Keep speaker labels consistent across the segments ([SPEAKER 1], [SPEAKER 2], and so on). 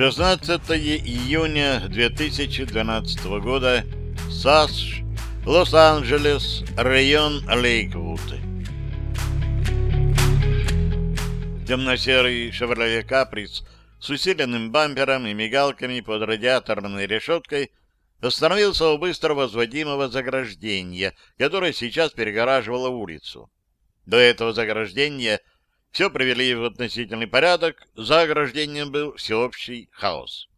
[SPEAKER 1] 16 июня 2012 года. САСШ, Лос-Анджелес, район Лейквуд. Темно-серый «Шевроле Каприц» с усиленным бампером и мигалками под радиаторной решеткой остановился у быстро возводимого заграждения, которое сейчас перегораживало улицу. До этого заграждения все привели в относительный порядок, за ограждением был всеобщий хаос.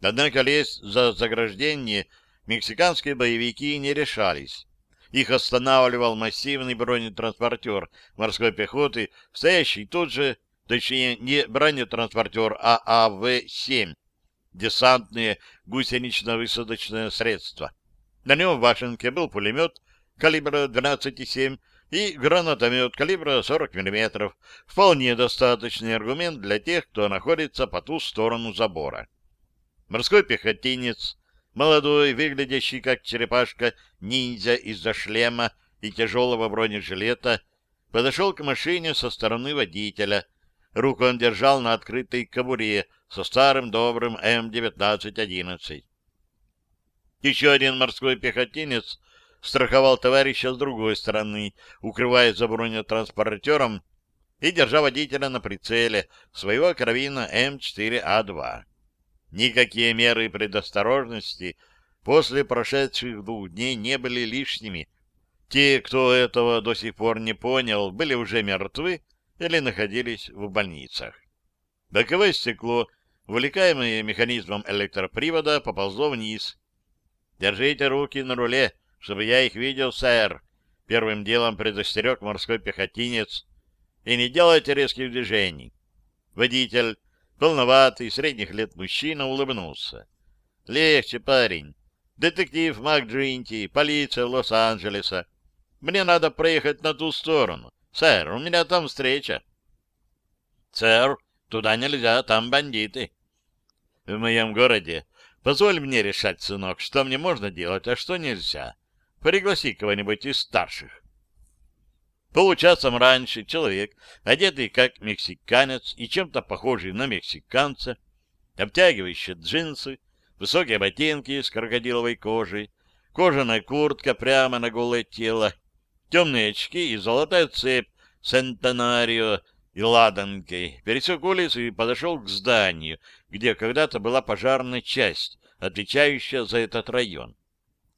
[SPEAKER 1] Однако лезть за заграждение мексиканские боевики не решались. Их останавливал массивный бронетранспортер морской пехоты, стоящий тут же, точнее не бронетранспортер, а АВ-7, десантные гусенично-высадочные средства. На нем в башенке был пулемет калибра 12,7 и гранатомет калибра 40 мм. Вполне достаточный аргумент для тех, кто находится по ту сторону забора. Морской пехотинец, молодой, выглядящий как черепашка-ниндзя из-за шлема и тяжелого бронежилета, подошел к машине со стороны водителя. Руку он держал на открытой кобуре со старым добрым М-1911. Еще один морской пехотинец страховал товарища с другой стороны, укрываясь за бронетранспортером и держа водителя на прицеле своего карабина М4А2. Никакие меры предосторожности после прошедших двух дней не были лишними. Те, кто этого до сих пор не понял, были уже мертвы или находились в больницах. Боковое стекло, увлекаемое механизмом электропривода, поползло вниз. «Держите руки на руле», чтобы я их видел, сэр. Первым делом предостерег морской пехотинец. И не делайте резких движений. Водитель, полноватый, средних лет мужчина, улыбнулся. Легче, парень. Детектив МакДжинти, полиция Лос-Анджелеса. Мне надо проехать на ту сторону. Сэр, у меня там встреча. Сэр, туда нельзя, там бандиты. В моем городе Позволь мне решать, сынок, что мне можно делать, а что нельзя. Пригласи кого-нибудь из старших. Получасом раньше человек, одетый как мексиканец и чем-то похожий на мексиканца, обтягивающие джинсы, высокие ботинки с крокодиловой кожей, кожаная куртка прямо на голое тело, темные очки и золотая цепь Сентенарио и ладанкой, пересек улицу и подошел к зданию, где когда-то была пожарная часть, отвечающая за этот район.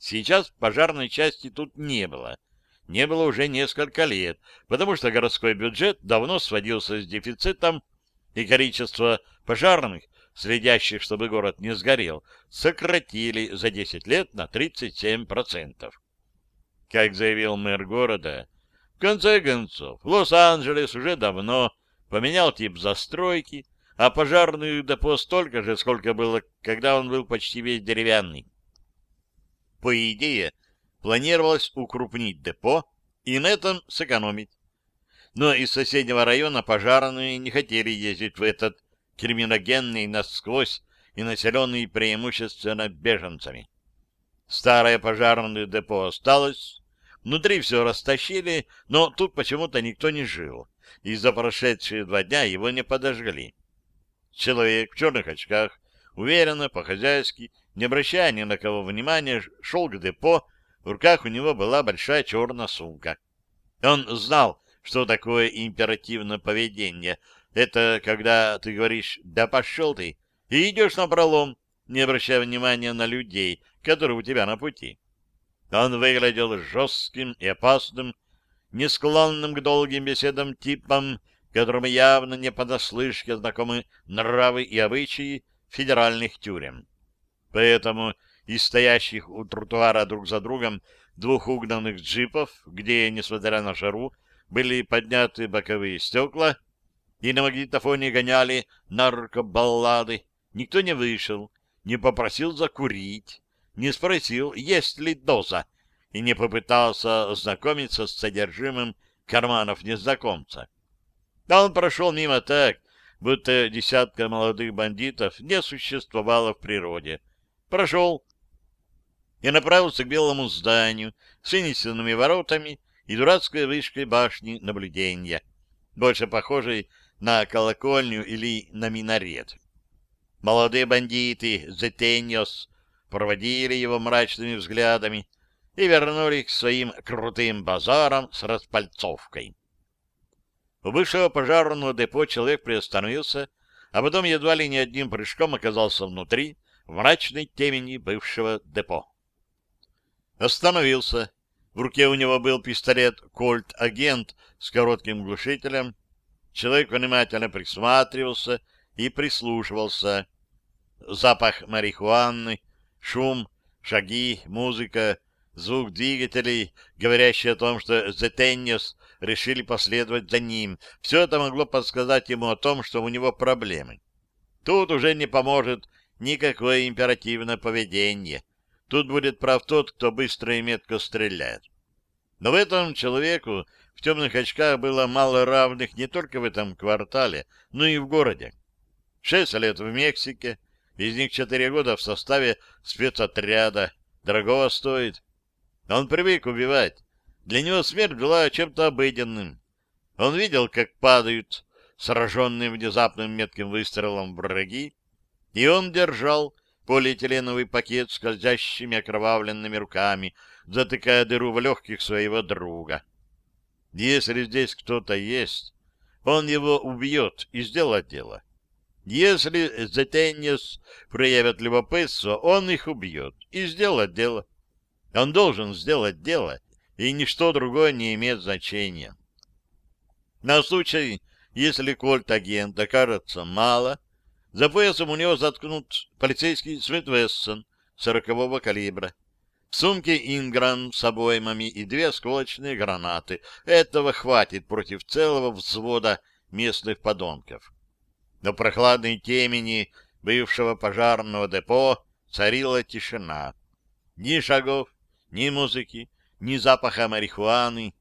[SPEAKER 1] Сейчас пожарной части тут не было. Не было уже несколько лет, потому что городской бюджет давно сводился с дефицитом, и количество пожарных, следящих, чтобы город не сгорел, сократили за 10 лет на 37%. Как заявил мэр города, в конце концов, Лос-Анджелес уже давно поменял тип застройки, а пожарных депо столько же, сколько было, когда он был почти весь деревянный. По идее, планировалось укрупнить депо и на этом сэкономить. Но из соседнего района пожарные не хотели ездить в этот криминогенный насквозь и населенный преимущественно беженцами. Старое пожарное депо осталось, внутри все растащили, но тут почему-то никто не жил, и за прошедшие два дня его не подожгли. Человек в черных очках уверенно, по-хозяйски, не обращая ни на кого внимания, шел к депо, в руках у него была большая черная сумка. Он знал, что такое императивное поведение. Это когда ты говоришь «да пошел ты» и идешь на пролом, не обращая внимания на людей, которые у тебя на пути. Он выглядел жестким и опасным, не к долгим беседам типом, которому явно не понаслышке знакомы нравы и обычаи, федеральных тюрем. Поэтому из стоящих у тротуара друг за другом двух угнанных джипов, где, несмотря на жару, были подняты боковые стекла и на магнитофоне гоняли наркобаллады, никто не вышел, не попросил закурить, не спросил, есть ли доза, и не попытался ознакомиться с содержимым карманов незнакомца. А он прошел мимо так, будто десятка молодых бандитов не существовало в природе. Прошел и направился к белому зданию с вынесенными воротами и дурацкой вышкой башни наблюдения, больше похожей на колокольню или на минарет. Молодые бандиты Зетеньос проводили его мрачными взглядами и вернулись к своим крутым базарам с распальцовкой. У бывшего пожарного депо человек приостановился, а потом едва ли не одним прыжком оказался внутри, в мрачной темени бывшего депо. Остановился. В руке у него был пистолет «Кольт-агент» с коротким глушителем. Человек внимательно присматривался и прислушивался. Запах марихуаны, шум, шаги, музыка, звук двигателей, говорящий о том, что Зетеньос решили последовать за ним. Все это могло подсказать ему о том, что у него проблемы. Тут уже не поможет никакое императивное поведение. Тут будет прав тот, кто быстро и метко стреляет. Но в этом человеку в темных очках было мало равных не только в этом квартале, но и в городе. Шесть лет в Мексике, из них четыре года в составе спецотряда. Дорогого стоит. Он привык убивать. Для него смерть была чем-то обыденным. Он видел, как падают сраженные внезапным метким выстрелом враги, и он держал полиэтиленовый пакет скользящими окровавленными руками, затыкая дыру в легких своего друга. Если здесь кто-то есть, он его убьет и сделает дело. Если Зетеньес проявят любопытство, он их убьет и сделает дело. Он должен сделать дело, и ничто другое не имеет значения. На случай, если кольт-агент окажется мало, за поясом у него заткнут полицейский Смит Вессон сорокового калибра. В сумке Инграм с обоймами и две осколочные гранаты. Этого хватит против целого взвода местных подонков. Но прохладной темени бывшего пожарного депо царила тишина. Ни шагов, ни музыки, ни запаха марихуаны.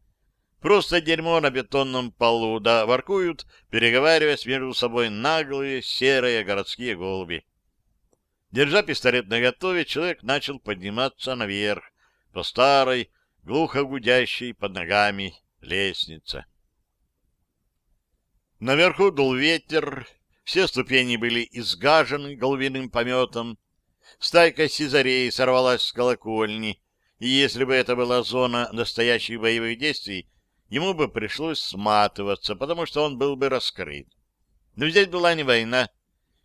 [SPEAKER 1] Просто дерьмо на бетонном полу, да воркуют, переговариваясь между собой наглые серые городские голуби. Держа пистолет наготове, человек начал подниматься наверх, по старой, глухо гудящей под ногами лестнице. Наверху дул ветер, все ступени были изгажены голубиным пометом. Стайка сизарей сорвалась с колокольни, и если бы это была зона настоящих боевых действий, ему бы пришлось сматываться, потому что он был бы раскрыт. Но здесь была не война.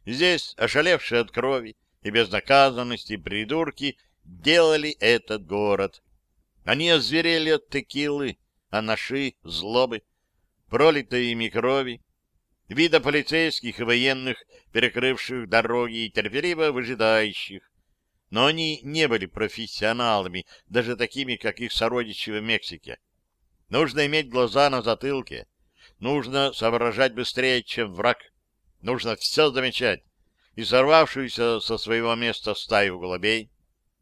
[SPEAKER 1] Здесь, ошалевшие от крови и безнаказанности придурки, делали этот город. Они озверели от текилы, анаши, злобы, пролитой ими крови, вида полицейских и военных, перекрывших дороги и терпеливо выжидающих, но они не были профессионалами, даже такими, как их сородичи в Мексике. Нужно иметь глаза на затылке, нужно соображать быстрее, чем враг, нужно все замечать, и сорвавшуюся со своего места стаю голубей,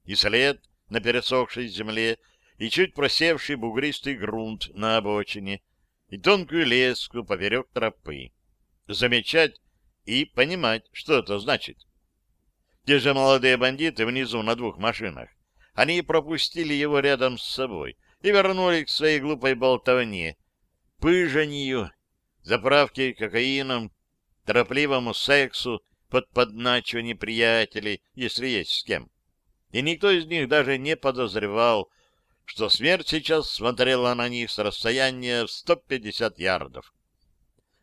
[SPEAKER 1] и след на пересохшей земле, и чуть просевший бугристый грунт на обочине, и тонкую леску поперек тропы. Замечать и понимать, что это значит. Те же молодые бандиты внизу на двух машинах. Они пропустили его рядом с собой и вернули к своей глупой болтовне, пыжанию, заправке кокаином, торопливому сексу под подначивание приятелей, если есть с кем. И никто из них даже не подозревал, что смерть сейчас смотрела на них с расстояния в 150 ярдов.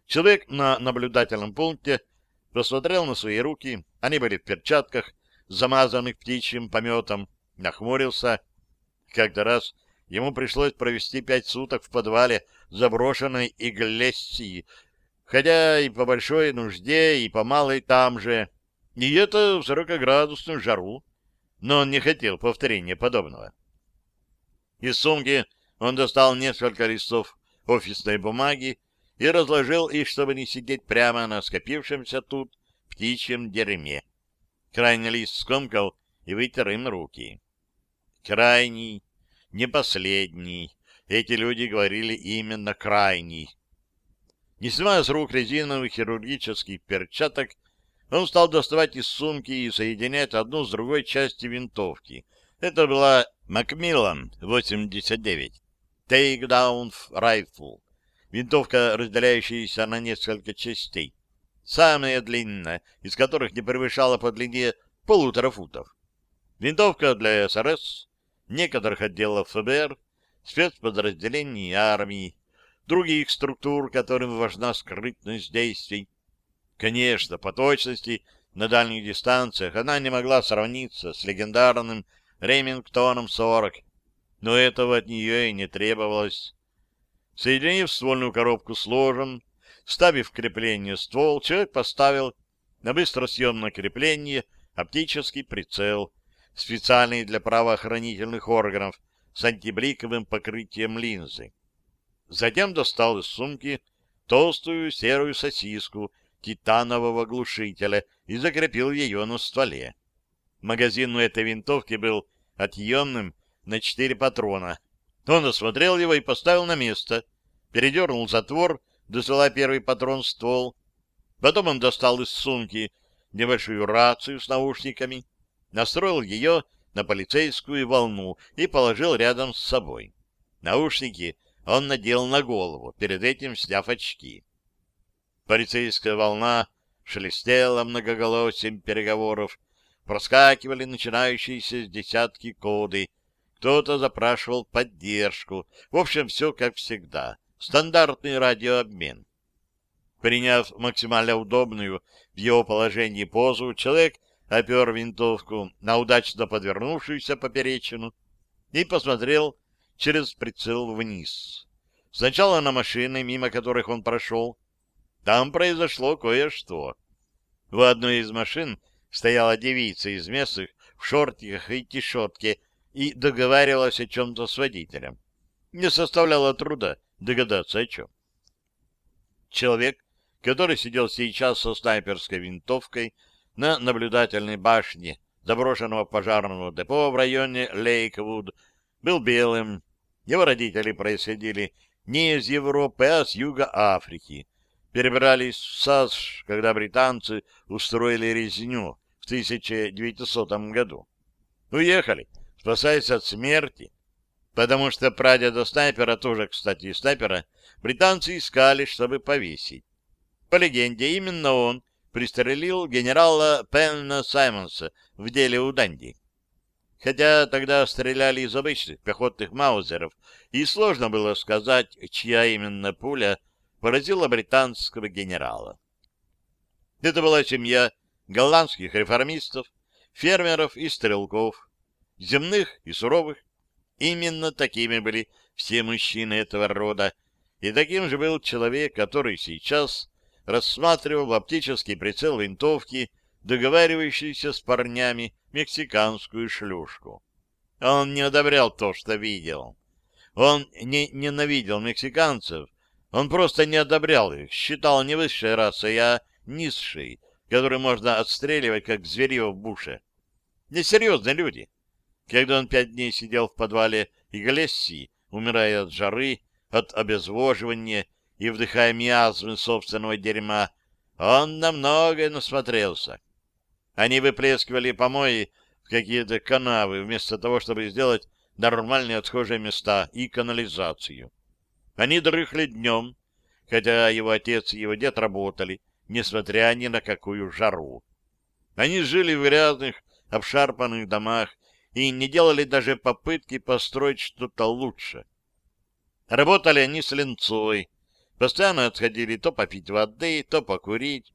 [SPEAKER 1] Человек на наблюдательном пункте посмотрел на свои руки, они были в перчатках, замазанных птичьим пометом, нахмурился. Как-то раз ему пришлось провести пять суток в подвале заброшенной Иглессии, хотя и по большой нужде, и по малой там же, и это в сорокоградусную жару, но он не хотел повторения подобного. Из сумки он достал несколько листов офисной бумаги и разложил их, чтобы не сидеть прямо на скопившемся тут птичьем дерьме. Крайний лист скомкал и вытер им руки. Крайний, не последний. Эти люди говорили именно крайний. Не снимая с рук резиновых хирургических перчаток, он стал доставать из сумки и соединять одну с другой части винтовки. Это была Macmillan 89 Takedown Rifle винтовка, разделяющаяся на несколько частей. самая длинная, из которых не превышала по длине полутора футов. Винтовка для СРС, некоторых отделов ФБР, спецподразделений армии, других структур, которым важна скрытность действий. Конечно, по точности на дальних дистанциях она не могла сравниться с легендарным Ремингтоном 40, но этого от нее и не требовалось. Соединив ствольную коробку с ложем, вставив крепление ствол, человек поставил на быстросъемное крепление оптический прицел, специальный для правоохранительных органов, с антибликовым покрытием линзы. Затем достал из сумки толстую серую сосиску титанового глушителя и закрепил ее на стволе. Магазин у этой винтовки был отъемным на четыре патрона. Он осмотрел его и поставил на место, передернул затвор, досыла первый патрон в ствол. Потом он достал из сумки небольшую рацию с наушниками, настроил ее на полицейскую волну и положил рядом с собой. Наушники он надел на голову, перед этим сняв очки. Полицейская волна шелестела многоголосием переговоров, проскакивали начинающиеся с десятки коды, кто-то запрашивал поддержку. В общем, все как всегда. Стандартный радиообмен. Приняв максимально удобную в его положении позу, человек опер винтовку на удачно подвернувшуюся поперечину и посмотрел через прицел вниз. Сначала на машины, мимо которых он прошел. Там произошло кое-что. В одной из машин стояла девица из местных в шортиках и тишотке и договаривалась о чем-то с водителем. Не составляло труда догадаться о чем. Человек, который сидел сейчас со снайперской винтовкой на наблюдательной башне заброшенного пожарного депо в районе Лейквуд, был белым. Его родители происходили не из Европы, а с юга Африки. Перебрались в САС, когда британцы устроили резню в 1900 году. Уехали, спасаясь от смерти, потому что прадеда снайпера, тоже, кстати, снайпера, британцы искали, чтобы повесить. По легенде, именно он пристрелил генерала Пенна Саймонса в деле у Данди. Хотя тогда стреляли из обычных пехотных маузеров, и сложно было сказать, чья именно пуля поразила британского генерала. Это была семья голландских реформистов, фермеров и стрелков, земных и суровых. Именно такими были все мужчины этого рода, и таким же был человек, который сейчас рассматривал оптический прицел винтовки, договаривающийся с парнями мексиканскую шлюшку. Он не одобрял то, что видел. Он не ненавидел мексиканцев, он просто не одобрял их, считал не высшей расой, а низшей, который можно отстреливать, как зверье в буше. Несерьезные люди. Когда он пять дней сидел в подвале Иглессии, умирая от жары, от обезвоживания и вдыхая миазмы собственного дерьма, он на многое насмотрелся. Они выплескивали помои в какие-то канавы, вместо того, чтобы сделать нормальные отхожие места и канализацию. Они дрыхли днем, хотя его отец и его дед работали, несмотря ни на какую жару. Они жили в грязных, обшарпанных домах и не делали даже попытки построить что-то лучше. Работали они с ленцой, постоянно отходили то попить воды, то покурить.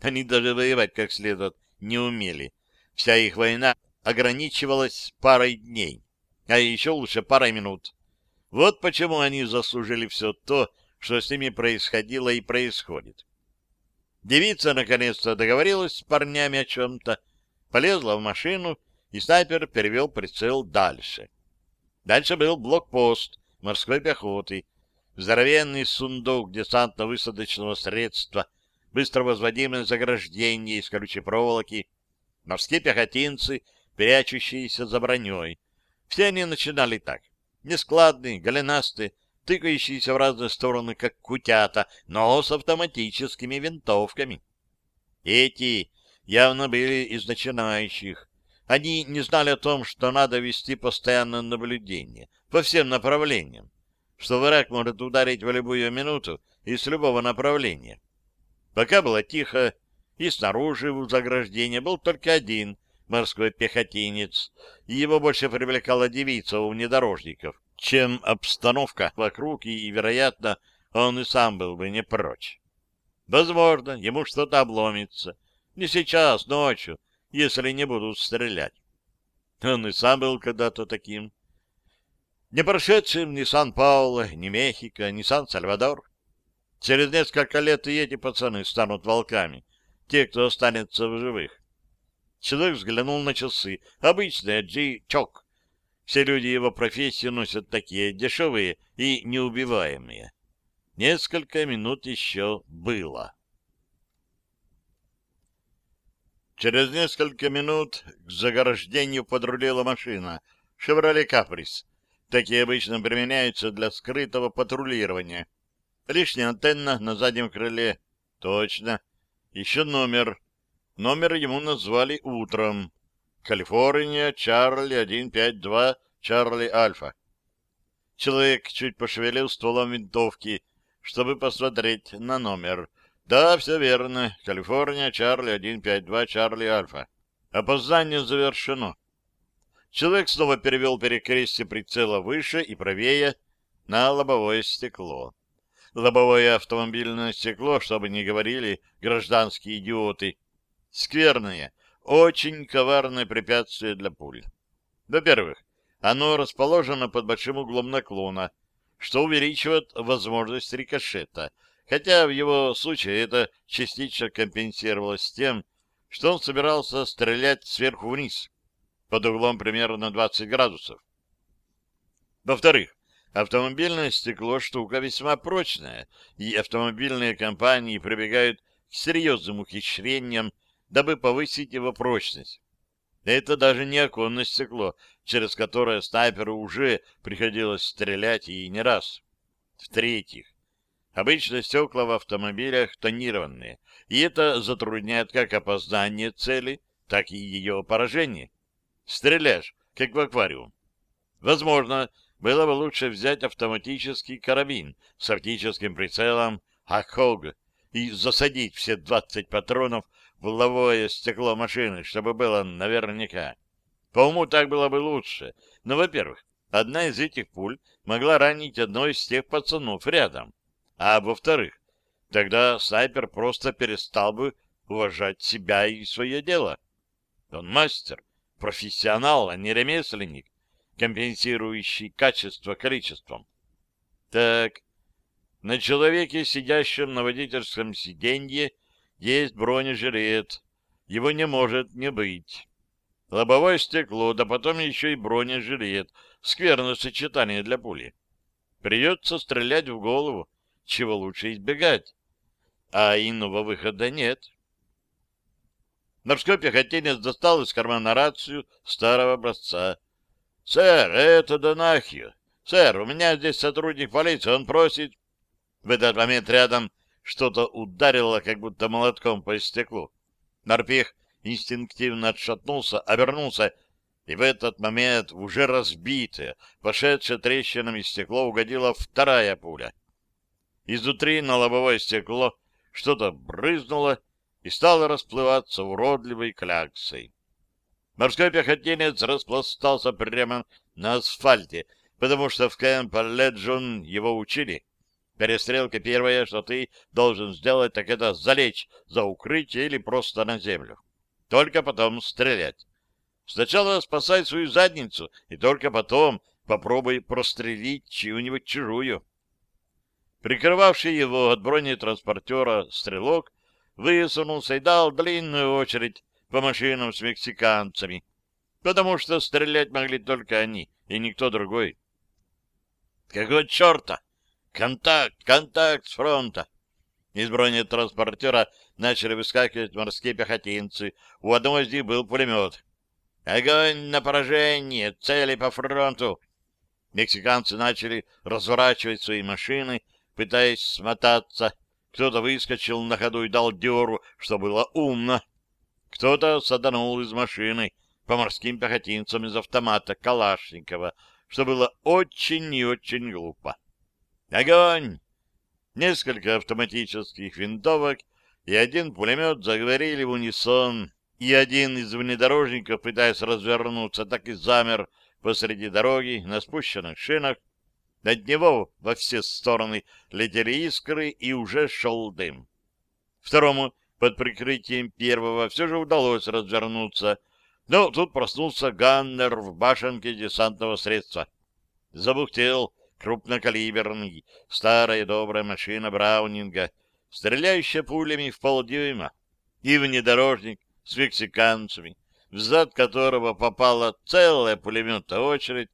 [SPEAKER 1] Они даже воевать как следует не умели. Вся их война ограничивалась парой дней, а еще лучше парой минут. Вот почему они заслужили все то, что с ними происходило и происходит. Девица наконец-то договорилась с парнями о чем-то, полезла в машину, и снайпер перевел прицел дальше. Дальше был блокпост морской пехоты, здоровенный сундук десантно-высадочного средства, быстро возводимое заграждение из колючей проволоки, морские пехотинцы, прячущиеся за броней. Все они начинали так. Нескладные, голенастые, тыкающиеся в разные стороны, как кутята, но с автоматическими винтовками. Эти явно были из начинающих. Они не знали о том, что надо вести постоянное наблюдение по всем направлениям, что враг может ударить в любую минуту и с любого направления. Пока было тихо, и снаружи у заграждения был только один морской пехотинец, и его больше привлекала девица у внедорожников, чем обстановка вокруг, и, вероятно, он и сам был бы не прочь. Возможно, ему что-то обломится. Не сейчас, ночью, если не будут стрелять. Он и сам был когда-то таким. Не прошедшим ни Сан-Пауло, ни Мехико, ни Сан-Сальвадор. Через несколько лет и эти пацаны станут волками, те, кто останется в живых. Человек взглянул на часы. Обычные G-чок. Все люди его профессии носят такие дешевые и неубиваемые. Несколько минут еще было. Через несколько минут к заграждению подрулила машина «Шевроле Каприс». Такие обычно применяются для скрытого патрулирования. Лишняя антенна на заднем крыле. Точно. Еще номер. Номер ему назвали утром. Калифорния, Чарли 152, Чарли Альфа. Человек чуть пошевелил стволом винтовки, чтобы посмотреть на номер. Да, все верно. Калифорния, Чарли 152, Чарли Альфа. Опознание завершено. Человек снова перевел перекрестие прицела выше и правее на лобовое стекло. Лобовое автомобильное стекло, чтобы не говорили гражданские идиоты, скверное, очень коварное препятствие для пуль. Во-первых, оно расположено под большим углом наклона, что увеличивает возможность рикошета, хотя в его случае это частично компенсировалось тем, что он собирался стрелять сверху вниз, под углом примерно 20 градусов. Во-вторых, автомобильное стекло штука весьма прочная, и автомобильные компании прибегают к серьезным ухищрениям, дабы повысить его прочность. Это даже не оконное стекло, через которое снайперу уже приходилось стрелять и не раз. В-третьих, обычно стекла в автомобилях тонированные, и это затрудняет как опознание цели, так и ее поражение. Стреляешь, как в аквариум. Возможно, было бы лучше взять автоматический карабин с оптическим прицелом АХОГ и засадить все 20 патронов в лобовое стекло машины, чтобы было наверняка. По уму так было бы лучше. Но, во-первых, одна из этих пуль могла ранить одно из тех пацанов рядом. А во-вторых, тогда снайпер просто перестал бы уважать себя и свое дело. Он мастер, профессионал, а не ремесленник, компенсирующий качество количеством. Так, на человеке, сидящем на водительском сиденье, есть бронежилет. Его не может не быть. Лобовое стекло, да потом еще и бронежилет. Скверное сочетание для пули. Придется стрелять в голову, чего лучше избегать. А иного выхода нет. Морской пехотинец достал из кармана рацию старого образца. — Сэр, это Донахью. Сэр, у меня здесь сотрудник полиции, он просит... В этот момент рядом что-то ударило, как будто молотком по стеклу. Морпех инстинктивно отшатнулся, обернулся, и в этот момент уже разбитое, пошедшее трещинами стекло угодила вторая пуля. Изнутри на лобовое стекло что-то брызнуло и стало расплываться уродливой кляксой. Морской пехотинец распластался прямо на асфальте, потому что в Кэмп Леджон его учили. Перестрелка первое, что ты должен сделать, так это залечь за укрытие или просто на землю. Только потом стрелять. Сначала спасай свою задницу, и только потом попробуй прострелить чью-нибудь чужую. Прикрывавший его от бронетранспортера стрелок высунулся и дал длинную очередь по машинам с мексиканцами, потому что стрелять могли только они и никто другой. Какого черта? «Контакт! Контакт с фронта!» Из бронетранспортера начали выскакивать морские пехотинцы. У одного из них был пулемет. «Огонь на поражение! Цели по фронту!» Мексиканцы начали разворачивать свои машины, пытаясь смотаться. Кто-то выскочил на ходу и дал дёру, что было умно. Кто-то саданул из машины по морским пехотинцам из автомата Калашникова, что было очень и очень глупо. Огонь! Несколько автоматических винтовок и один пулемет заговорили в унисон, и один из внедорожников, пытаясь развернуться, так и замер посреди дороги на спущенных шинах. От него во все стороны летели искры, и уже шел дым. Второму, под прикрытием первого, все же удалось развернуться, но тут проснулся ганнер в башенке десантного средства. Забухтел крупнокалиберный, старая добрая машина Браунинга, стреляющая пулями в полдюйма, и внедорожник с мексиканцами, в зад которого попала целая пулеметная очередь,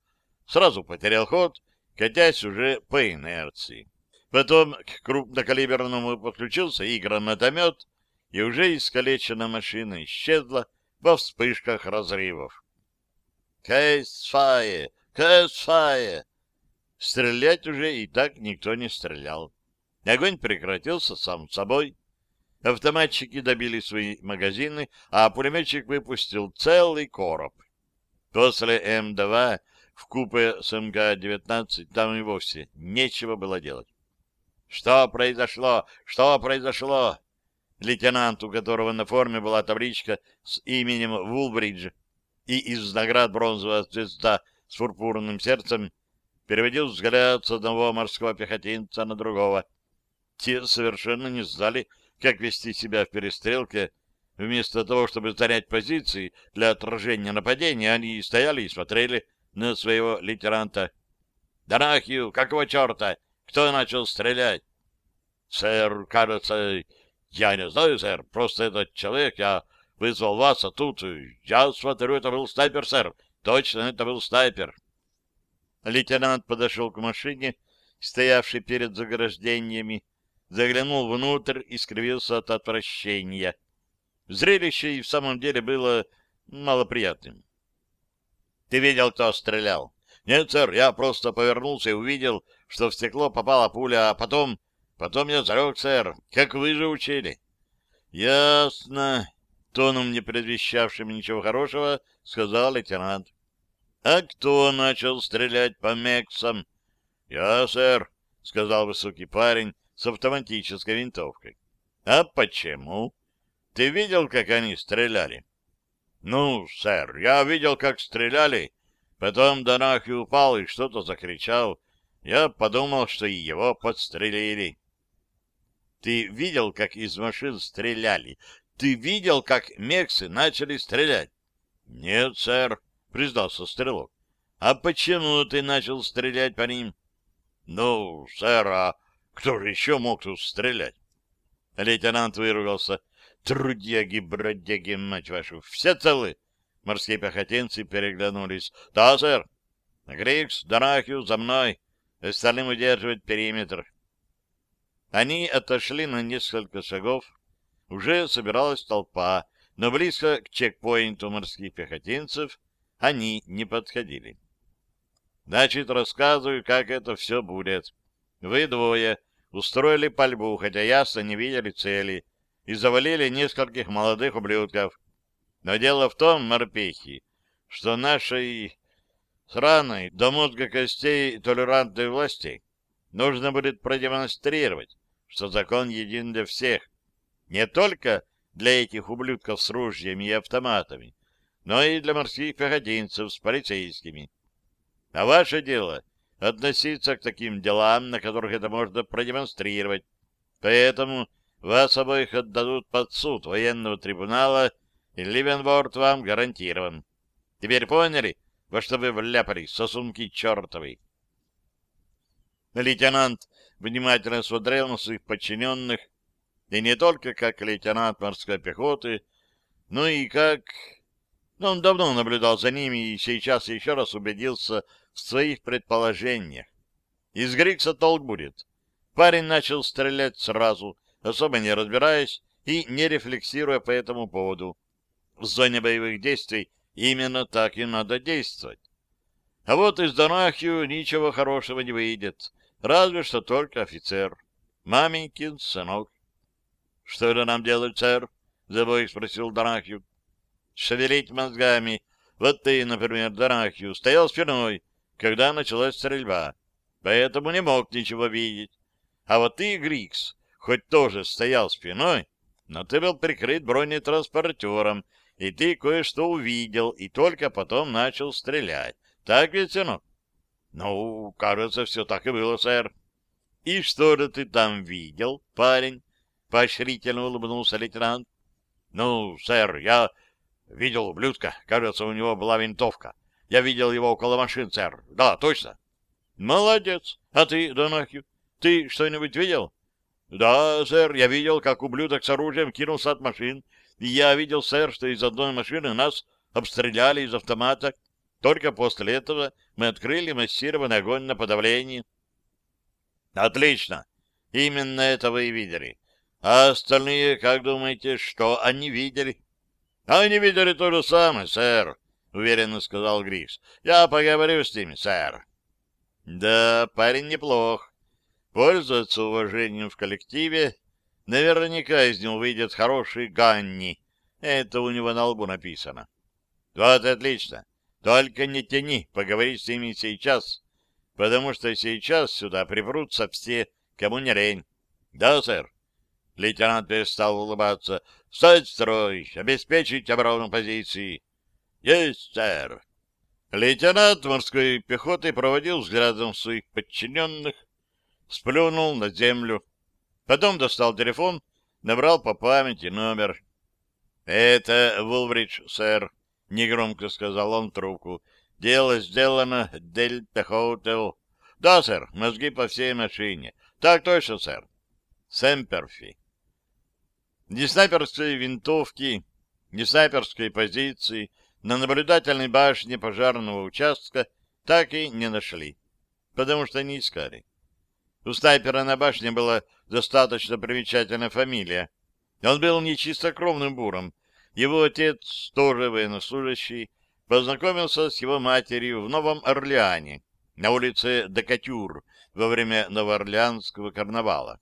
[SPEAKER 1] сразу потерял ход, катясь уже по инерции. Потом к крупнокалиберному подключился и гранатомет, и уже искалеченная машина исчезла во вспышках разрывов. «Кэсфае! Кэсфае!» Стрелять уже и так никто не стрелял. Огонь прекратился сам собой. Автоматчики добили свои магазины, а пулеметчик выпустил целый короб. После М2 в купе с МГ-19 там и вовсе нечего было делать. «Что произошло? Что произошло?» Лейтенант, у которого на форме была табличка с именем Вулбридж и из наград бронзовая звезда с пурпурным сердцем, переводил взгляд с одного морского пехотинца на другого. Те совершенно не знали, как вести себя в перестрелке. Вместо того, чтобы занять позиции для отражения нападения, они стояли и смотрели на своего лейтенанта. «Донахью, какого черта? Кто начал стрелять?» «Сэр, кажется, я не знаю, сэр. Просто этот человек, я вызвал вас, а тут... Я смотрю, это был снайпер, сэр. Точно, это был снайпер». Лейтенант подошел к машине, стоявшей перед заграждениями, заглянул внутрь и скривился от отвращения. Зрелище и в самом деле было малоприятным. — Ты видел, кто стрелял? — Нет, сэр, я просто повернулся и увидел, что в стекло попала пуля, а потом... Потом я зарек, сэр, как вы же учили. — Ясно. Тоном, не предвещавшим ничего хорошего, сказал лейтенант. — А кто начал стрелять по Мексам? — Я, сэр, — сказал высокий парень, с автоматической винтовкой. — А почему? Ты видел, как они стреляли? — Ну, сэр, я видел, как стреляли. Потом Донахи упал и что-то закричал. Я подумал, что и его подстрелили. — Ты видел, как из машин стреляли? Ты видел, как мексы начали стрелять? — Нет, сэр, — признался стрелок. — А почему ты начал стрелять по ним? — Ну, сэр, а кто же еще мог тут стрелять? Лейтенант выругался. Трудяги, бродяги, мать вашу, все целы? Морские пехотинцы переглянулись. Да, сэр. Грикс, Донахью, за мной. Остальным удерживать периметр. Они отошли на несколько шагов. Уже собиралась толпа, но близко к чекпоинту морских пехотинцев они не подходили. Значит, рассказываю, как это все будет. Вы двое устроили пальбу, хотя ясно не видели цели, и завалили нескольких молодых ублюдков. Но дело в том, морпехи, что нашей сраной до мозга костей толерантной власти нужно будет продемонстрировать, что закон един для всех, не только для этих ублюдков с ружьями и автоматами, но и для морских пехотинцев с полицейскими. А ваше дело — относиться к таким делам, на которых это можно продемонстрировать. Поэтому вас обоих отдадут под суд военного трибунала, и Ливенворд вам гарантирован. Теперь поняли, во что вы вляпались, сосунки чертовы? Лейтенант внимательно смотрел на своих подчиненных, и не только как лейтенант морской пехоты, но и как... Но он давно наблюдал за ними и сейчас еще раз убедился в своих предположениях. Из Грикса толк будет. Парень начал стрелять сразу, особо не разбираясь и не рефлексируя по этому поводу. В зоне боевых действий именно так и надо действовать. А вот из Донахью ничего хорошего не выйдет, разве что только офицер. Маменькин сынок. — Что это нам делать, сэр? — за обоих спросил Донахью. — Шевелить мозгами. Вот ты, например, Донахью, стоял спиной, когда началась стрельба, поэтому не мог ничего видеть. А вот ты, Грикс, хоть тоже стоял спиной, Но ты был прикрыт бронетранспортером, и ты кое-что увидел, и только потом начал стрелять. Так ведь, сынок? Ну, кажется, все так и было, сэр. И что же ты там видел, парень? Поощрительно улыбнулся лейтенант. Ну, сэр, я видел ублюдка. Кажется, у него была винтовка. Я видел его около машин, сэр. Да, точно. Молодец. А ты, Донахью, ты что-нибудь видел? Да, сэр, я видел, как ублюдок с оружием кинулся от машин. И я видел, сэр, что из одной машины нас обстреляли из автомата. Только после этого мы открыли массированный огонь на подавление. Отлично. Именно это вы и видели. А остальные, как думаете, что они видели? Они видели то же самое, сэр, уверенно сказал Гриш. Я поговорю с ними, сэр. Да, парень неплох. Пользуется уважением в коллективе. Наверняка из него выйдет хороший Ганни. Это у него на лбу написано. Вот отлично. Только не тяни, поговори с ними сейчас, потому что сейчас сюда припрутся все, кому не лень. Да, сэр. Лейтенант перестал улыбаться. «Стать строй! Обеспечить оборону позиции!» «Есть, сэр!» Лейтенант морской пехоты проводил взглядом своих подчиненных, сплюнул на землю. Потом достал телефон, набрал по памяти номер. — Это Вулбридж, сэр, — негромко сказал он трубку. — Дело сделано, Дельта Хоутел. — Да, сэр, мозги по всей машине. — Так точно, сэр. — Сэмперфи. Ни снайперской винтовки, ни снайперской позиции — на наблюдательной башне пожарного участка так и не нашли, потому что не искали. У снайпера на башне была достаточно примечательная фамилия. Он был не чистокровным буром. Его отец, тоже военнослужащий, познакомился с его матерью в Новом Орлеане, на улице Декатюр, во время Новоорлеанского карнавала.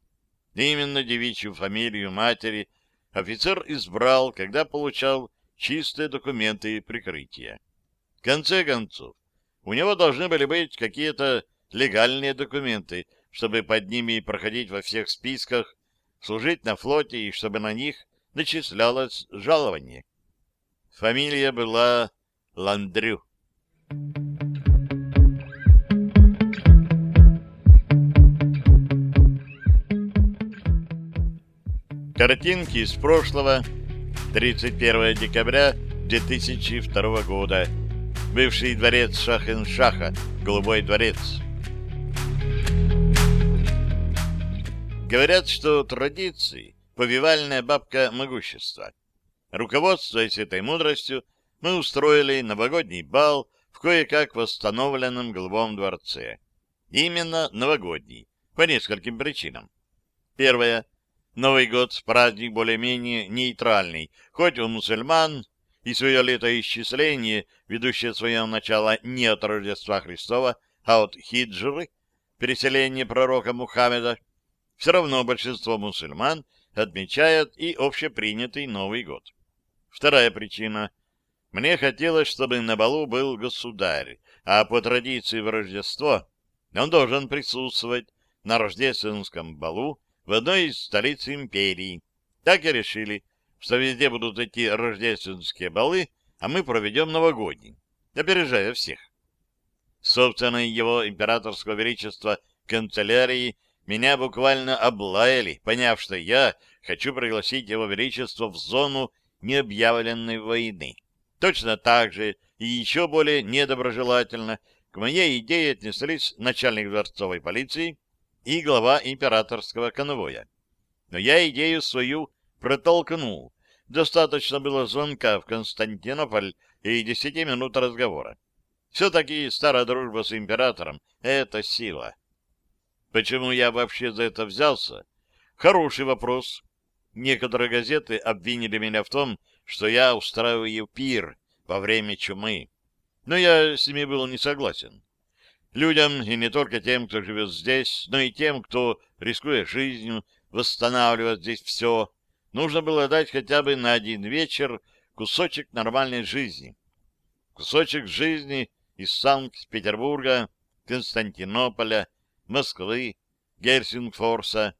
[SPEAKER 1] именно девичью фамилию матери офицер избрал, когда получал чистые документы прикрытия. В конце концов, у него должны были быть какие-то легальные документы, чтобы под ними проходить во всех списках, служить на флоте и чтобы на них начислялось жалование. Фамилия была Ландрю. Картинки из прошлого 31 декабря 2002 года. Бывший дворец Шахен-Шаха, Голубой дворец. Говорят, что традиции — повивальная бабка могущества. Руководствуясь этой мудростью, мы устроили новогодний бал в кое-как восстановленном Голубом дворце. Именно новогодний, по нескольким причинам. Первое. Новый год — праздник более-менее нейтральный, хоть у мусульман и свое летоисчисление, ведущее свое начало не от Рождества Христова, а от хиджры, переселения пророка Мухаммеда, все равно большинство мусульман отмечает и общепринятый Новый год. Вторая причина. Мне хотелось, чтобы на балу был государь, а по традиции в Рождество он должен присутствовать на рождественском балу в одной из столиц империи. Так и решили, что везде будут эти рождественские балы, а мы проведем новогодний, опережая всех. Собственно, его императорского величества канцелярии меня буквально облаяли, поняв, что я хочу пригласить его величество в зону необъявленной войны. Точно так же и еще более недоброжелательно к моей идее отнеслись начальник дворцовой полиции и глава императорского конвоя. Но я идею свою протолкнул. Достаточно было звонка в Константинополь и десяти минут разговора. Все-таки старая дружба с императором — это сила. Почему я вообще за это взялся? Хороший вопрос. Некоторые газеты обвинили меня в том, что я устраиваю пир во время чумы. Но я с ними был не согласен. Людям, и не только тем, кто живет здесь, но и тем, кто, рискуя жизнью, восстанавливает здесь все, нужно было дать хотя бы на один вечер кусочек нормальной жизни. Кусочек жизни из Санкт-Петербурга, Константинополя, Москвы, Гельсингфорса.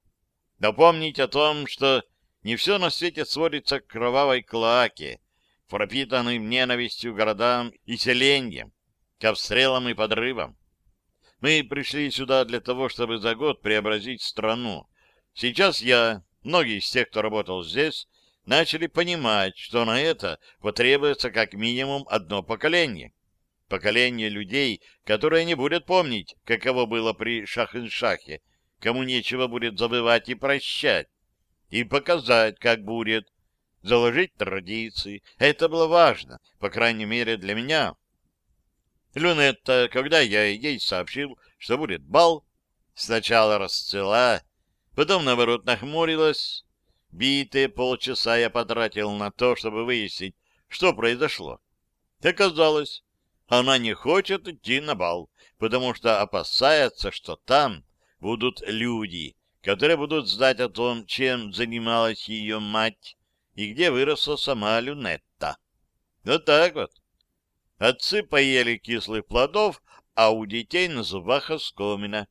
[SPEAKER 1] Напомнить о том, что не все на свете сводится к кровавой клаке, пропитанным ненавистью городам и селеньям, к обстрелам и подрывам. Мы пришли сюда для того, чтобы за год преобразить страну. Сейчас я, многие из тех, кто работал здесь, начали понимать, что на это потребуется как минимум одно поколение. Поколение людей, которое не будет помнить, каково было при Шах-ин-Шахе, кому нечего будет забывать и прощать, и показать, как будет, заложить традиции. Это было важно, по крайней мере для меня. Люнетта, когда я ей сообщил, что будет бал, сначала расцвела, потом, наоборот, нахмурилась. Битые полчаса я потратил на то, чтобы выяснить, что произошло. Оказалось, она не хочет идти на бал, потому что опасается, что там будут люди, которые будут знать о том, чем занималась ее мать и где выросла сама Люнетта. Вот так вот. Отцы поели кислых плодов, а у детей на зубах оскомина.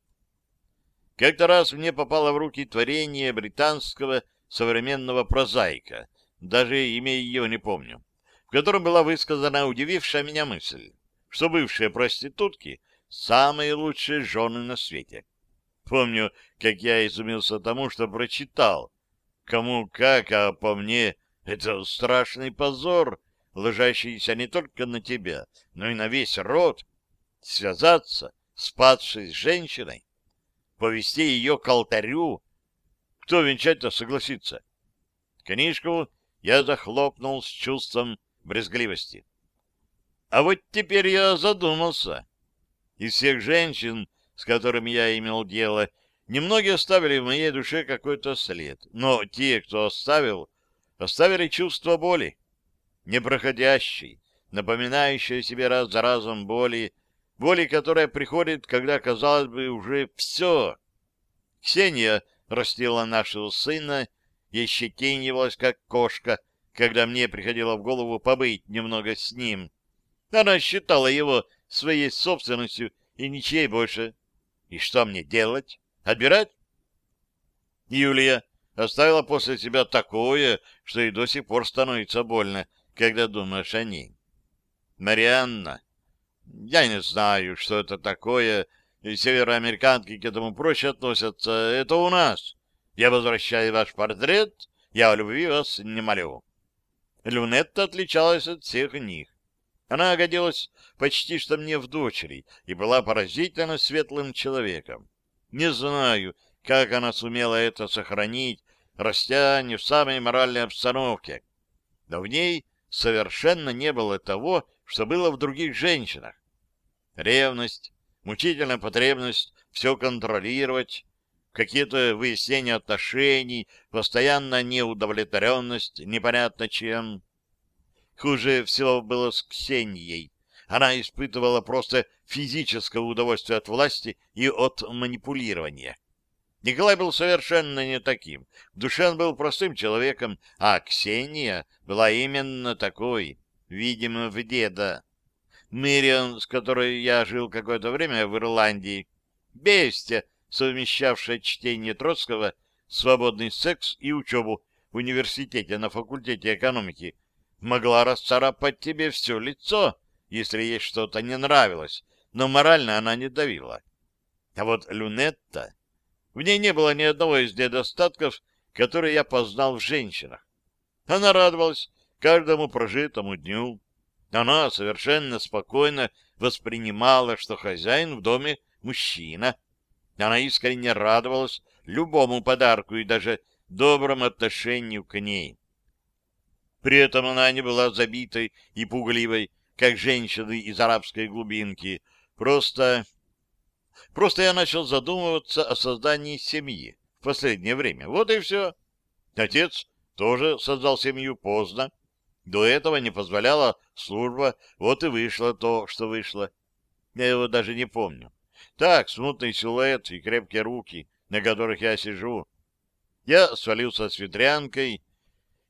[SPEAKER 1] Как-то раз мне попало в руки творение британского современного прозаика, даже имя ее не помню, в котором была высказана удивившая меня мысль, что бывшие проститутки — самые лучшие жены на свете. Помню, как я изумился тому, что прочитал. Кому как, а по мне это страшный позор — ложащийся не только на тебя, но и на весь род, связаться с падшей женщиной, повести ее к алтарю. Кто венчать-то согласится? Книжку я захлопнул с чувством брезгливости. А вот теперь я задумался. Из всех женщин, с которыми я имел дело, немногие оставили в моей душе какой-то след. Но те, кто оставил, оставили чувство боли непроходящей, напоминающей себе раз за разом боли, боли, которая приходит, когда, казалось бы, уже все. Ксения растила нашего сына и щетинивалась, как кошка, когда мне приходило в голову побыть немного с ним. Она считала его своей собственностью и ничьей больше. И что мне делать? Отбирать? Юлия оставила после себя такое, что и до сих пор становится больно, когда думаешь о ней. Марианна. Я не знаю, что это такое, и североамериканки к этому проще относятся. Это у нас. Я возвращаю ваш портрет, я о любви вас не молю. Люнетта отличалась от всех них. Она годилась почти что мне в дочери и была поразительно светлым человеком. Не знаю, как она сумела это сохранить, растя не в самой моральной обстановке. Но в ней совершенно не было того, что было в других женщинах. Ревность, мучительная потребность все контролировать, какие-то выяснения отношений, постоянная неудовлетворенность, непонятно чем. Хуже всего было с Ксенией. Она испытывала просто физическое удовольствие от власти и от манипулирования. Николай был совершенно не таким. В душе он был простым человеком, а Ксения была именно такой, видимо, в деда. Мириан, с которой я жил какое-то время в Ирландии, бестия, совмещавшая чтение Троцкого, свободный секс и учебу в университете на факультете экономики, могла расцарапать тебе все лицо, если ей что-то не нравилось, но морально она не давила. А вот Люнетта в ней не было ни одного из недостатков, которые я познал в женщинах. Она радовалась каждому прожитому дню. Она совершенно спокойно воспринимала, что хозяин в доме мужчина. Она искренне радовалась любому подарку и даже доброму отношению к ней. При этом она не была забитой и пугливой, как женщины из арабской глубинки, просто Просто я начал задумываться о создании семьи в последнее время. Вот и все. Отец тоже создал семью поздно. До этого не позволяла служба, вот и вышло то, что вышло. Я его даже не помню. Так, смутный силуэт и крепкие руки, на которых я сижу. Я свалился с ветрянкой,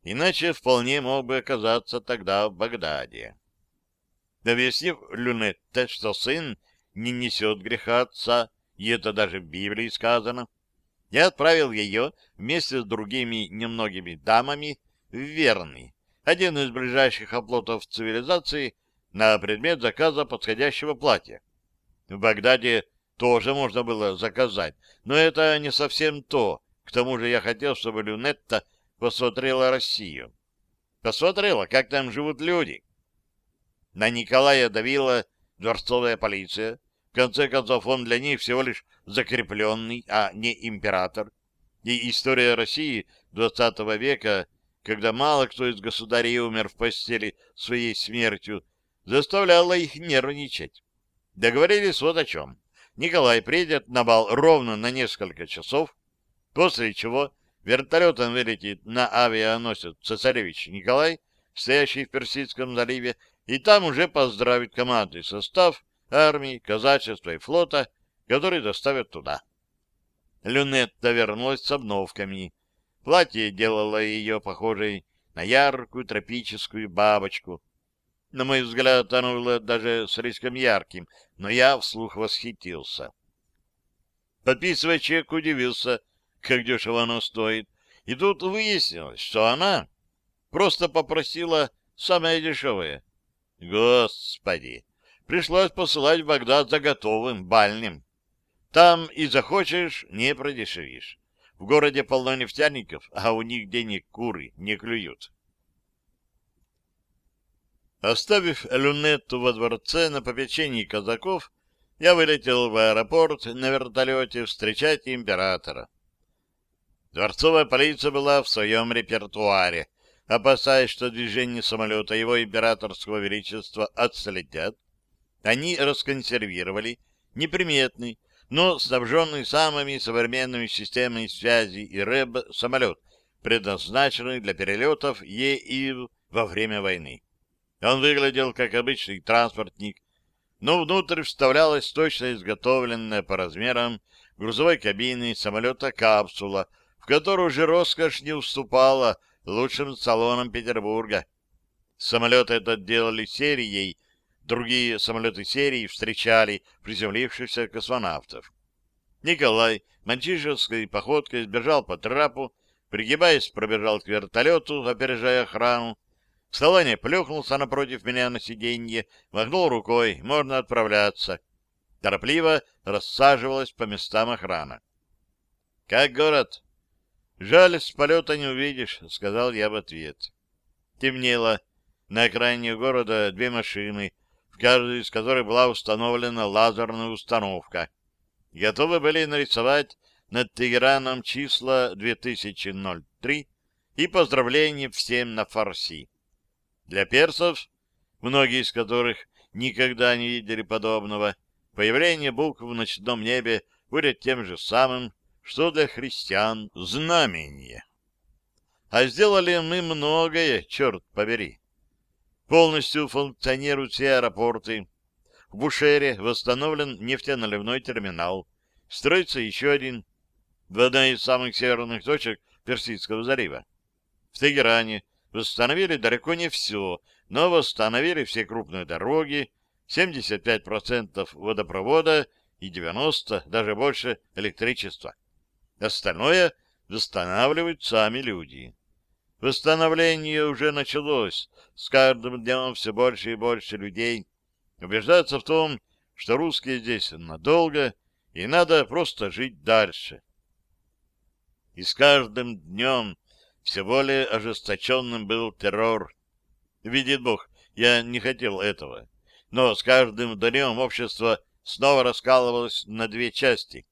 [SPEAKER 1] иначе вполне мог бы оказаться тогда в Багдаде. Объяснив Люнетте, что сын не несет греха отца, и это даже в Библии сказано. я отправил ее вместе с другими немногими дамами в Верный, один из ближайших оплотов цивилизации, на предмет заказа подходящего платья. В Багдаде тоже можно было заказать, но это не совсем то. К тому же я хотел, чтобы Люнетта посмотрела Россию. Посмотрела, как там живут люди. На Николая давила дворцовая полиция, в конце концов, он для них всего лишь закрепленный, а не император. И история России XX века, когда мало кто из государей умер в постели своей смертью, заставляла их нервничать. Договорились вот о чем. Николай приедет на бал ровно на несколько часов, после чего вертолетом вылетит на авианосец цесаревич Николай, стоящий в Персидском заливе, и там уже поздравит командный состав армии, казачества и флота, который доставят туда. Люнетта вернулась с обновками. Платье делало ее похожей на яркую тропическую бабочку. На мой взгляд, оно было даже слишком ярким, но я вслух восхитился. Подписывая чек, удивился, как дешево оно стоит. И тут выяснилось, что она просто попросила самое дешевое. Господи! пришлось посылать в Багдад за готовым, бальным. Там и захочешь, не продешевишь. В городе полно нефтяников, а у них денег куры не клюют. Оставив люнетту во дворце на попечении казаков, я вылетел в аэропорт на вертолете встречать императора. Дворцовая полиция была в своем репертуаре, опасаясь, что движение самолета его императорского величества отследят, они расконсервировали неприметный, но снабженный самыми современными системами связи и РЭБ самолет, предназначенный для перелетов ЕИВ во время войны. Он выглядел как обычный транспортник, но внутрь вставлялась точно изготовленная по размерам грузовой кабины самолета капсула, в которую уже роскошь не уступала лучшим салонам Петербурга. Самолет этот делали серией Другие самолеты серии встречали приземлившихся космонавтов. Николай мальчишеской походкой сбежал по трапу, пригибаясь, пробежал к вертолету, опережая охрану. В салоне плюхнулся напротив меня на сиденье, махнул рукой, можно отправляться. Торопливо рассаживалась по местам охрана. — Как город? — Жаль, с полета не увидишь, — сказал я в ответ. Темнело. На окраине города две машины, в каждой из которых была установлена лазерная установка. Готовы были нарисовать над Тегераном числа 2003 и поздравления всем на фарси. Для персов, многие из которых никогда не видели подобного, появление букв в ночном небе будет тем же самым, что для христиан знамение. А сделали мы многое, черт побери. Полностью функционируют все аэропорты. В Бушере восстановлен нефтеналивной терминал. Строится еще один в одной из самых северных точек Персидского залива. В Тегеране восстановили далеко не все, но восстановили все крупные дороги, 75% водопровода и 90%, даже больше, электричества. Остальное восстанавливают сами люди. Восстановление уже началось. С каждым днем все больше и больше людей убеждаются в том, что русские здесь надолго, и надо просто жить дальше. И с каждым днем все более ожесточенным был террор. Видит Бог, я не хотел этого. Но с каждым днем общество снова раскалывалось на две части.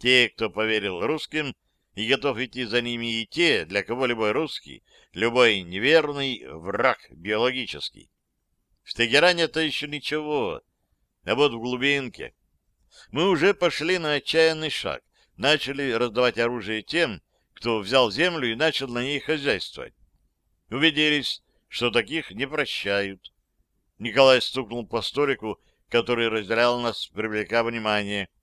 [SPEAKER 1] Те, кто поверил русским, и готов идти за ними и те, для кого любой русский, любой неверный враг биологический. В Тегеране это еще ничего, а вот в глубинке. Мы уже пошли на отчаянный шаг, начали раздавать оружие тем, кто взял землю и начал на ней хозяйствовать. Убедились, что таких не прощают. Николай стукнул по столику, который разделял нас, привлекая внимание. —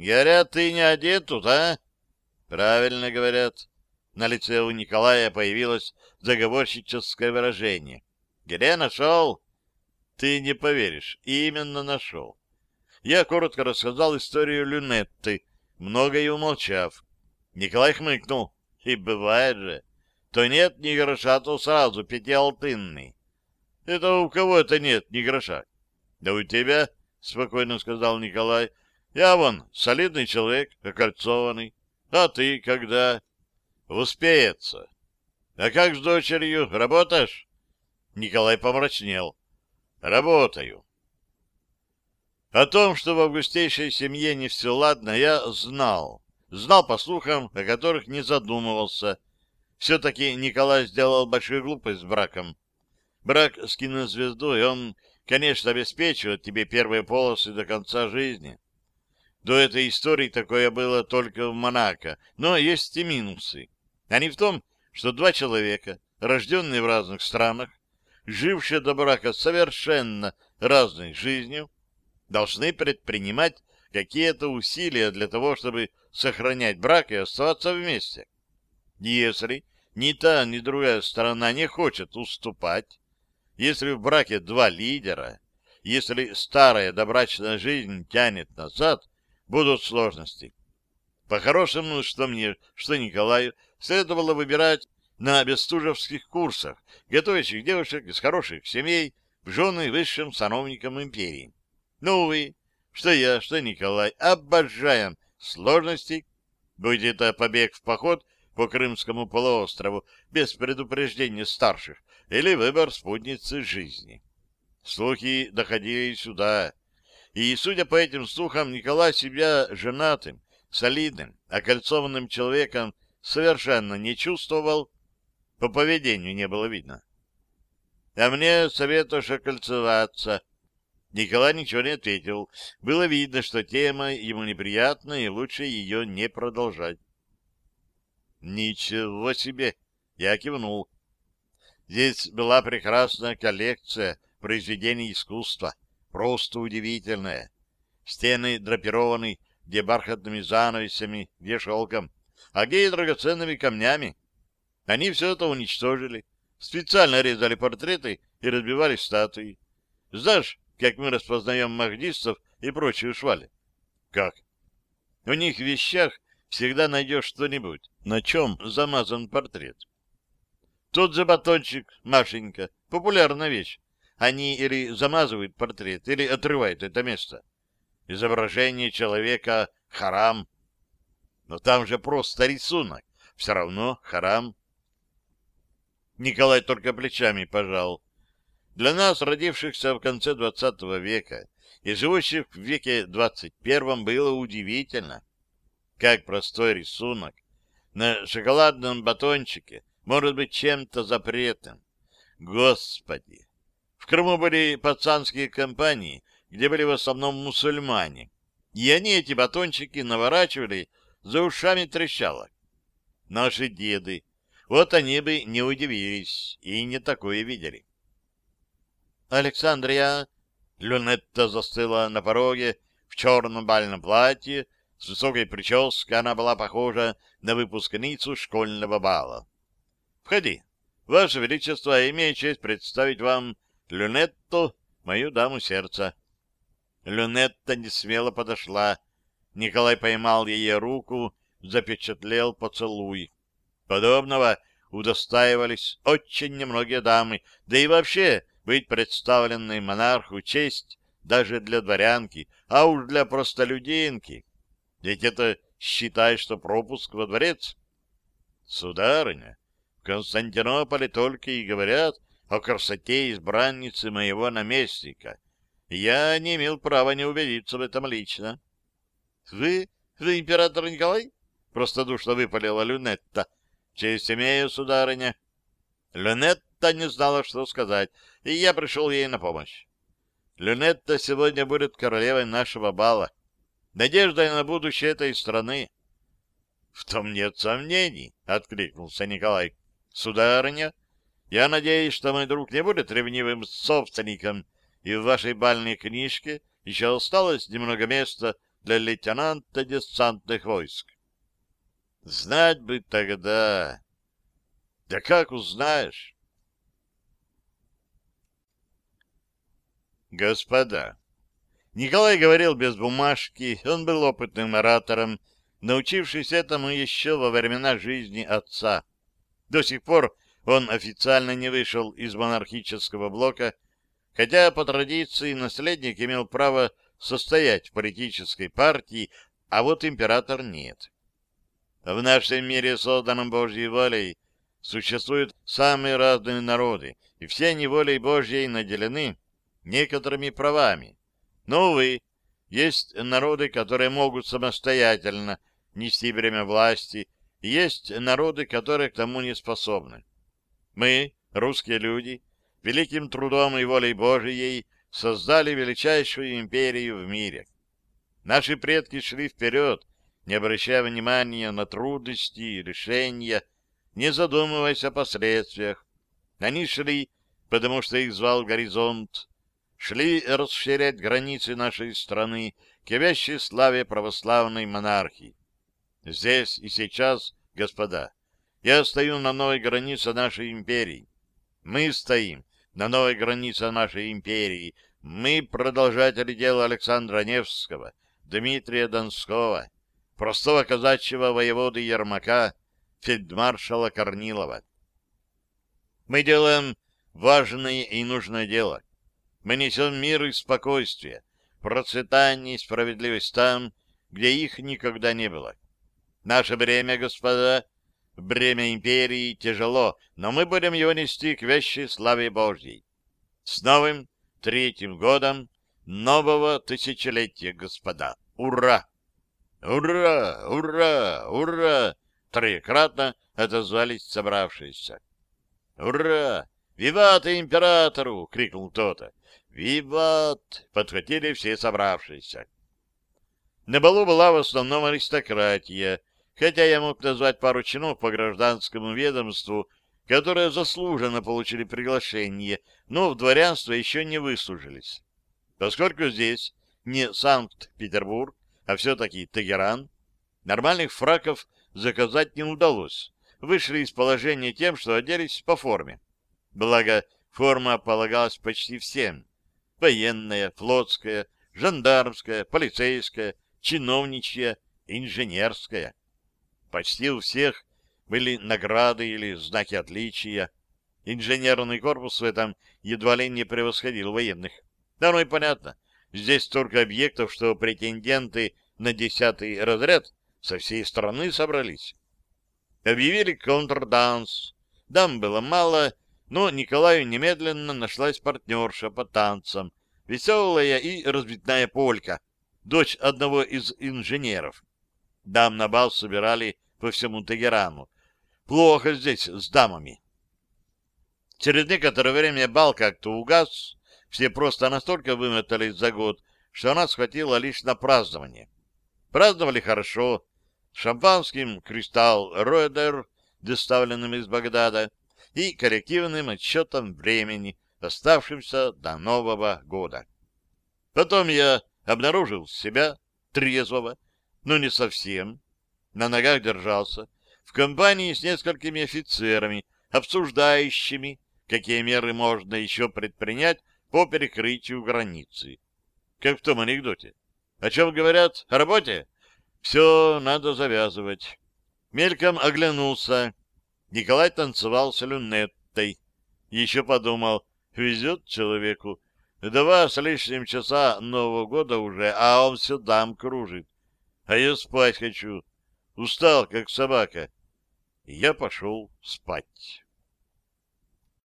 [SPEAKER 1] Говорят, ты не одет тут, а? Правильно говорят. На лице у Николая появилось заговорщическое выражение. Где нашел? Ты не поверишь, именно нашел. Я коротко рассказал историю Люнетты, многое умолчав. Николай хмыкнул. И бывает же. То нет ни гроша, то сразу пятиалтынный. Это у кого это нет ни гроша? Да у тебя, спокойно сказал Николай. Я вон солидный человек, окольцованный. А ты когда? Успеется. А как с дочерью? Работаешь? Николай помрачнел. Работаю. О том, что в августейшей семье не все ладно, я знал. Знал по слухам, о которых не задумывался. Все-таки Николай сделал большую глупость с браком. Брак с кинозвездой, он, конечно, обеспечивает тебе первые полосы до конца жизни. До этой истории такое было только в Монако, но есть и минусы. Они в том, что два человека, рожденные в разных странах, жившие до брака совершенно разной жизнью, должны предпринимать какие-то усилия для того, чтобы сохранять брак и оставаться вместе. Если ни та, ни другая сторона не хочет уступать, если в браке два лидера, если старая добрачная жизнь тянет назад, будут сложности. По-хорошему, что мне, что Николаю, следовало выбирать на бестужевских курсах, готовящих девушек из хороших семей в жены высшим сановникам империи. Ну, увы, что я, что Николай, обожаем сложности, будь это побег в поход по Крымскому полуострову без предупреждения старших или выбор спутницы жизни. Слухи доходили сюда, и, судя по этим слухам, Николай себя женатым, солидным, окольцованным человеком совершенно не чувствовал, по поведению не было видно. А мне советуешь окольцеваться, Николай ничего не ответил. Было видно, что тема ему неприятна, и лучше ее не продолжать. «Ничего себе!» — я кивнул. Здесь была прекрасная коллекция произведений искусства, просто удивительная. Стены драпированы где бархатными занавесями, где шелком, а где и драгоценными камнями. Они все это уничтожили, специально резали портреты и разбивали статуи. Знаешь, как мы распознаем махдистов и прочую швали. Как? У них в вещах всегда найдешь что-нибудь, на чем замазан портрет. Тот же батончик, Машенька, популярная вещь. Они или замазывают портрет, или отрывают это место. Изображение человека — харам. Но там же просто рисунок. Все равно харам. Николай только плечами пожал. Для нас, родившихся в конце XX века и живущих в веке XXI, было удивительно, как простой рисунок на шоколадном батончике может быть чем-то запретным. Господи! В Крыму были пацанские компании, где были в основном мусульмане, и они эти батончики наворачивали за ушами трещалок. Наши деды, вот они бы не удивились и не такое видели. Александрия. Люнетта застыла на пороге в черном бальном платье, с высокой прической она была похожа на выпускницу школьного бала. «Входи. Ваше Величество, имею честь представить вам Люнетту, мою даму сердца». Люнетта не смело подошла. Николай поймал ее руку, запечатлел поцелуй. Подобного удостаивались очень немногие дамы, да и вообще быть представленной монарху честь даже для дворянки, а уж для простолюдинки. Ведь это считай, что пропуск во дворец. Сударыня, в Константинополе только и говорят о красоте избранницы моего наместника. Я не имел права не убедиться в этом лично. — Вы? Вы император Николай? — простодушно выпалила Люнетта. — Честь имею, сударыня. Люнетта не знала, что сказать, и я пришел ей на помощь. Люнетта сегодня будет королевой нашего бала, надеждой на будущее этой страны. — В том нет сомнений, — откликнулся Николай. — Сударыня, я надеюсь, что мой друг не будет ревнивым собственником, и в вашей бальной книжке еще осталось немного места для лейтенанта десантных войск. Знать бы тогда... Да как узнаешь? Господа, Николай говорил без бумажки, он был опытным оратором, научившись этому еще во времена жизни отца. До сих пор он официально не вышел из монархического блока, хотя по традиции наследник имел право состоять в политической партии, а вот император нет. В нашем мире, созданном Божьей волей, существуют самые разные народы, и все они волей Божьей наделены некоторыми правами. Но, увы, есть народы, которые могут самостоятельно нести бремя власти, и есть народы, которые к тому не способны. Мы, русские люди, великим трудом и волей Божией создали величайшую империю в мире. Наши предки шли вперед, не обращая внимания на трудности и решения, не задумываясь о последствиях. Они шли, потому что их звал горизонт, шли расширять границы нашей страны к явящей славе православной монархии. Здесь и сейчас, господа, я стою на новой границе нашей империи. Мы стоим на новой границе нашей империи. Мы продолжатели дела Александра Невского, Дмитрия Донского, простого казачьего воеводы Ермака, фельдмаршала Корнилова. Мы делаем важное и нужное дело. Мы несем мир и спокойствие, процветание и справедливость там, где их никогда не было. Наше бремя, господа, бремя империи тяжело, но мы будем его нести к вещей славе Божьей. С новым третьим годом нового тысячелетия, господа! Ура! Ура! Ура! Ура! Троекратно отозвались собравшиеся. Ура! «Виват императору!» — крикнул кто-то. «Виват!» — подхватили все собравшиеся. На балу была в основном аристократия, хотя я мог назвать пару чинов по гражданскому ведомству, которые заслуженно получили приглашение, но в дворянство еще не выслужились. Поскольку здесь не Санкт-Петербург, а все-таки Тегеран, нормальных фраков заказать не удалось. Вышли из положения тем, что оделись по форме. Благо, форма полагалась почти всем. Военная, флотская, жандармская, полицейская, чиновничья, инженерская. Почти у всех были награды или знаки отличия. Инженерный корпус в этом едва ли не превосходил военных. Да, ну и понятно. Здесь столько объектов, что претенденты на десятый разряд со всей страны собрались. Объявили контрданс. Дам было мало, но Николаю немедленно нашлась партнерша по танцам, веселая и разбитная полька, дочь одного из инженеров. Дам на бал собирали по всему Тегерану. Плохо здесь с дамами. Через некоторое время бал как-то угас, все просто настолько вымотались за год, что она схватила лишь на празднование. Праздновали хорошо, шампанским «Кристалл Ройдер», доставленным из Багдада, и коллективным отчетом времени, оставшимся до Нового года. Потом я обнаружил себя трезвого, но не совсем, на ногах держался, в компании с несколькими офицерами, обсуждающими, какие меры можно еще предпринять по перекрытию границы. Как в том анекдоте. О чем говорят? О работе? Все, надо завязывать. Мельком оглянулся. Николай танцевал с люнеттой. Еще подумал, везет человеку. Два с лишним часа Нового года уже, а он все дам кружит. А я спать хочу. Устал, как собака. Я пошел спать.